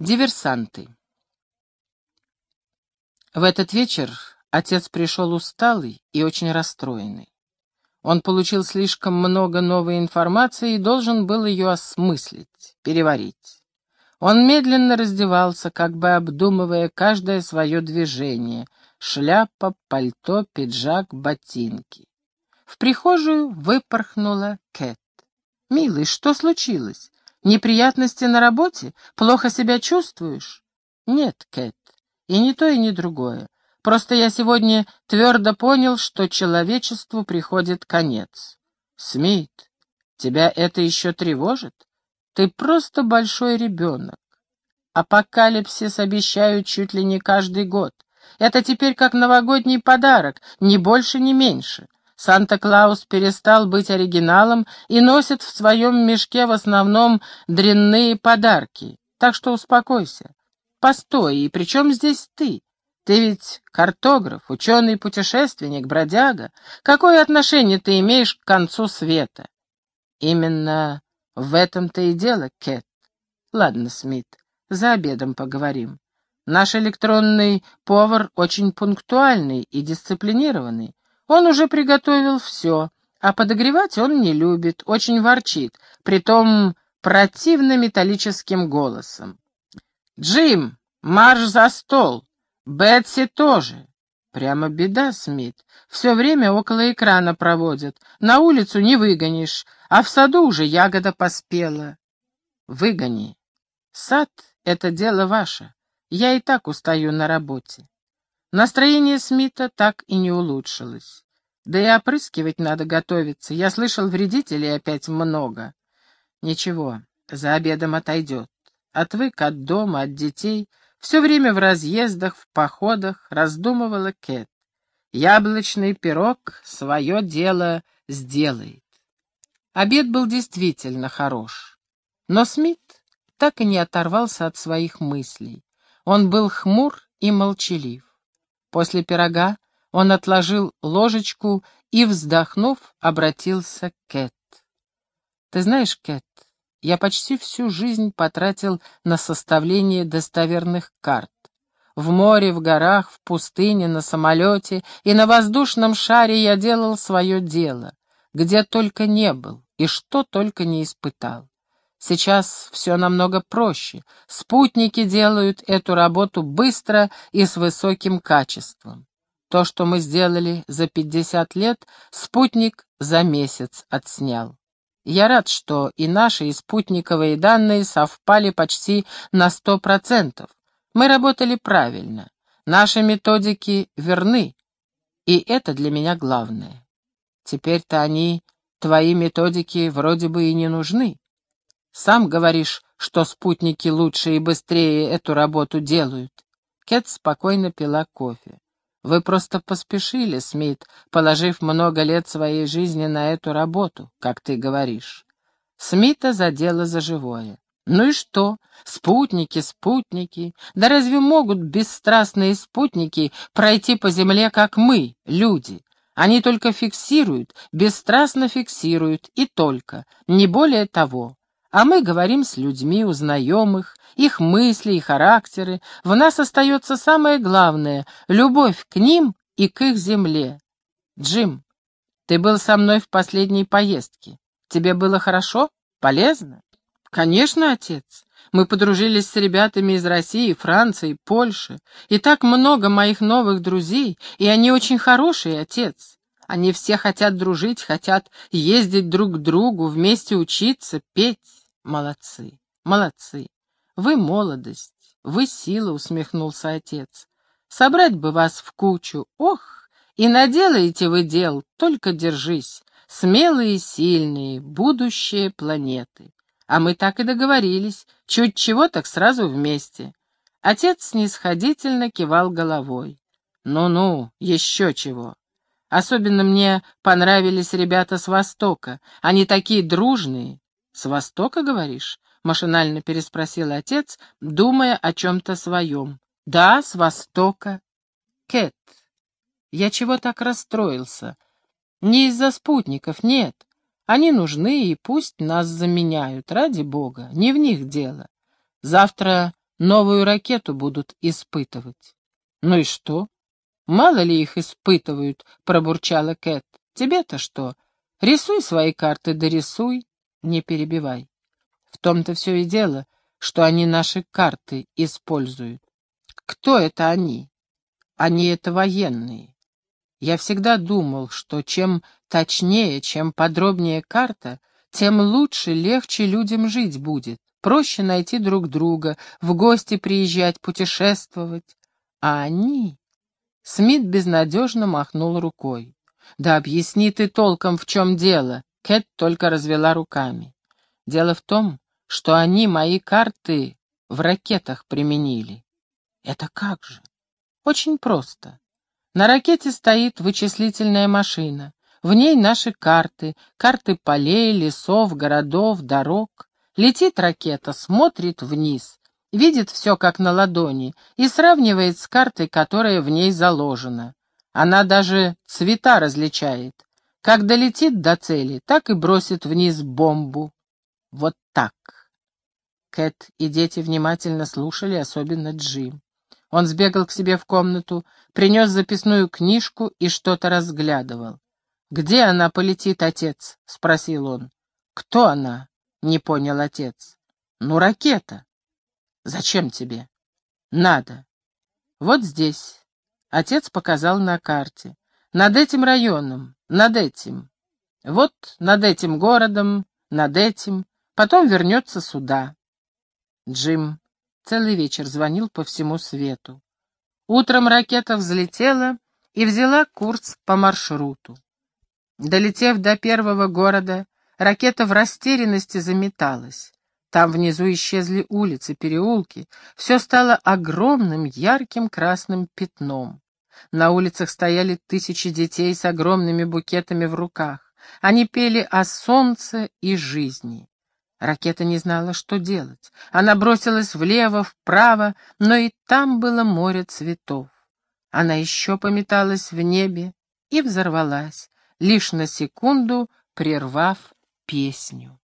Диверсанты. В этот вечер отец пришел усталый и очень расстроенный. Он получил слишком много новой информации и должен был ее осмыслить, переварить. Он медленно раздевался, как бы обдумывая каждое свое движение — шляпа, пальто, пиджак, ботинки. В прихожую выпорхнула Кэт. «Милый, что случилось? Неприятности на работе? Плохо себя чувствуешь? Нет, Кэт, и не то, и не другое. Просто я сегодня твердо понял, что человечеству приходит конец. Смит, тебя это еще тревожит? Ты просто большой ребенок. Апокалипсис обещают чуть ли не каждый год. Это теперь как новогодний подарок, ни больше, ни меньше. Санта-Клаус перестал быть оригиналом и носит в своем мешке в основном дрянные подарки. Так что успокойся. Постой, и при чем здесь ты? Ты ведь картограф, ученый-путешественник, бродяга. Какое отношение ты имеешь к концу света? Именно в этом-то и дело, Кэт. Ладно, Смит, за обедом поговорим. Наш электронный повар очень пунктуальный и дисциплинированный. Он уже приготовил все, а подогревать он не любит, очень ворчит, притом противно-металлическим голосом. «Джим, марш за стол! Бетси тоже!» Прямо беда, Смит. Все время около экрана проводят. На улицу не выгонишь, а в саду уже ягода поспела. Выгони. Сад — это дело ваше. Я и так устаю на работе. Настроение Смита так и не улучшилось. Да и опрыскивать надо готовиться. Я слышал, вредителей опять много. Ничего, за обедом отойдет. Отвык от дома, от детей. Все время в разъездах, в походах раздумывала Кэт. Яблочный пирог свое дело сделает. Обед был действительно хорош. Но Смит так и не оторвался от своих мыслей. Он был хмур и молчалив. После пирога он отложил ложечку и, вздохнув, обратился к Кэт. «Ты знаешь, Кэт, я почти всю жизнь потратил на составление достоверных карт. В море, в горах, в пустыне, на самолете и на воздушном шаре я делал свое дело, где только не был и что только не испытал. Сейчас все намного проще. Спутники делают эту работу быстро и с высоким качеством. То, что мы сделали за пятьдесят лет, спутник за месяц отснял. Я рад, что и наши, и спутниковые данные совпали почти на сто процентов. Мы работали правильно. Наши методики верны. И это для меня главное. Теперь-то они, твои методики, вроде бы и не нужны. Сам говоришь, что спутники лучше и быстрее эту работу делают. Кэт спокойно пила кофе. Вы просто поспешили, Смит, положив много лет своей жизни на эту работу, как ты говоришь. Смита задело за живое. Ну и что? Спутники, спутники. Да разве могут бесстрастные спутники пройти по земле, как мы, люди? Они только фиксируют, бесстрастно фиксируют, и только, не более того. А мы говорим с людьми, узнаем их, их мысли и характеры. В нас остается самое главное — любовь к ним и к их земле. Джим, ты был со мной в последней поездке. Тебе было хорошо? Полезно? Конечно, отец. Мы подружились с ребятами из России, Франции, Польши. И так много моих новых друзей, и они очень хорошие, отец. Они все хотят дружить, хотят ездить друг к другу, вместе учиться, петь. Молодцы, молодцы. Вы молодость, вы сила, усмехнулся отец. Собрать бы вас в кучу, ох, и наделаете вы дел, только держись. Смелые и сильные, будущее планеты. А мы так и договорились, чуть чего так сразу вместе. Отец снисходительно кивал головой. Ну-ну, еще чего. Особенно мне понравились ребята с Востока. Они такие дружные, «С востока, говоришь?» — машинально переспросил отец, думая о чем-то своем. «Да, с востока». «Кэт, я чего так расстроился? Не из-за спутников, нет. Они нужны, и пусть нас заменяют, ради бога, не в них дело. Завтра Новую ракету будут испытывать. Ну и что? Мало ли их испытывают, пробурчала Кэт. Тебе-то что? Рисуй свои карты, дорисуй, не перебивай. В том-то все и дело, что они наши карты используют. Кто это они? Они это военные. Я всегда думал, что чем точнее, чем подробнее карта, тем лучше, легче людям жить будет. Проще найти друг друга, в гости приезжать, путешествовать. А они... Смит безнадежно махнул рукой. «Да объясни ты толком, в чем дело!» Кэт только развела руками. «Дело в том, что они мои карты в ракетах применили». «Это как же?» «Очень просто. На ракете стоит вычислительная машина. В ней наши карты, карты полей, лесов, городов, дорог. Летит ракета, смотрит вниз, видит все как на ладони и сравнивает с картой, которая в ней заложена. Она даже цвета различает. Как долетит до цели, так и бросит вниз бомбу. Вот так. Кэт и дети внимательно слушали, особенно Джим. Он сбегал к себе в комнату, принес записную книжку и что-то разглядывал. «Где она полетит, отец?» — спросил он. «Кто она?» — не понял отец. «Ну, ракета». «Зачем тебе?» «Надо». «Вот здесь». Отец показал на карте. «Над этим районом, над этим. Вот над этим городом, над этим. Потом вернется сюда». Джим целый вечер звонил по всему свету. Утром ракета взлетела и взяла курс по маршруту. Долетев до первого города, ракета в растерянности заметалась. Там внизу исчезли улицы, переулки. Все стало огромным ярким красным пятном. На улицах стояли тысячи детей с огромными букетами в руках. Они пели о солнце и жизни. Ракета не знала, что делать. Она бросилась влево, вправо, но и там было море цветов. Она еще пометалась в небе и взорвалась, лишь на секунду прервав песню.